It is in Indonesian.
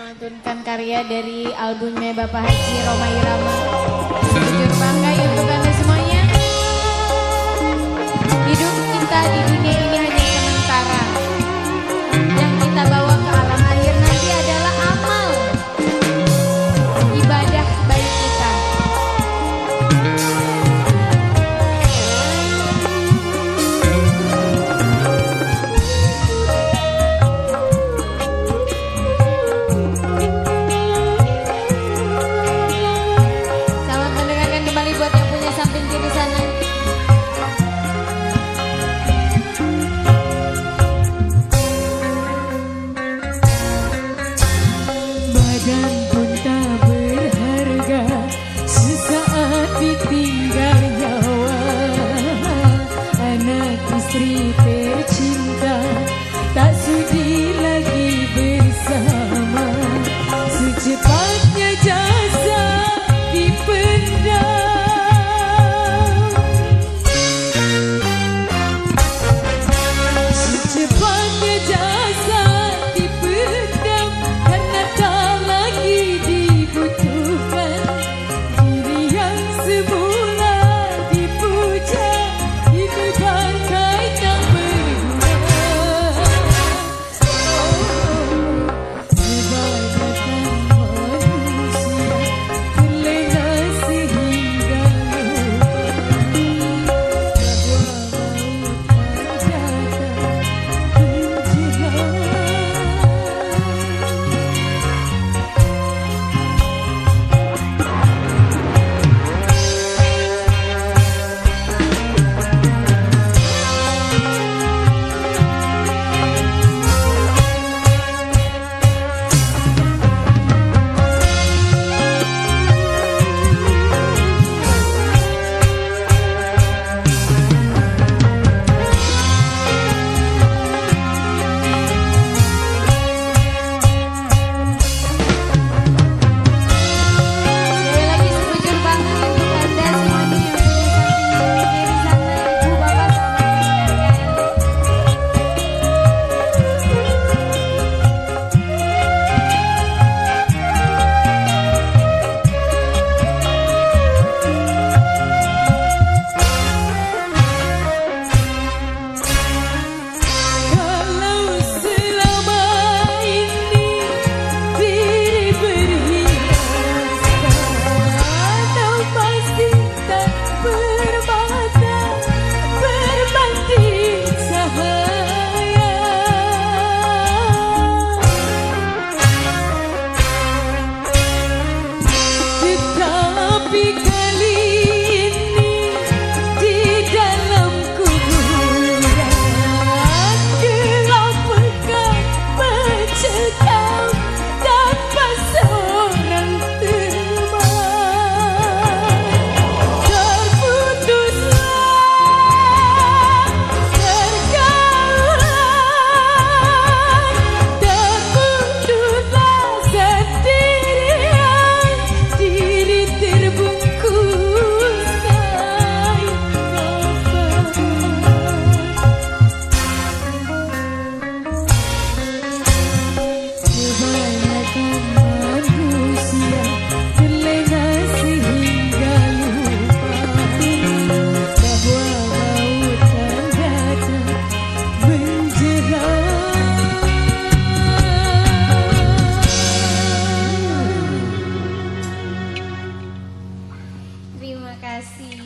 melantunkan karya dari albumnya Bapak Haji Roma Irama. Jujur asri tercinta si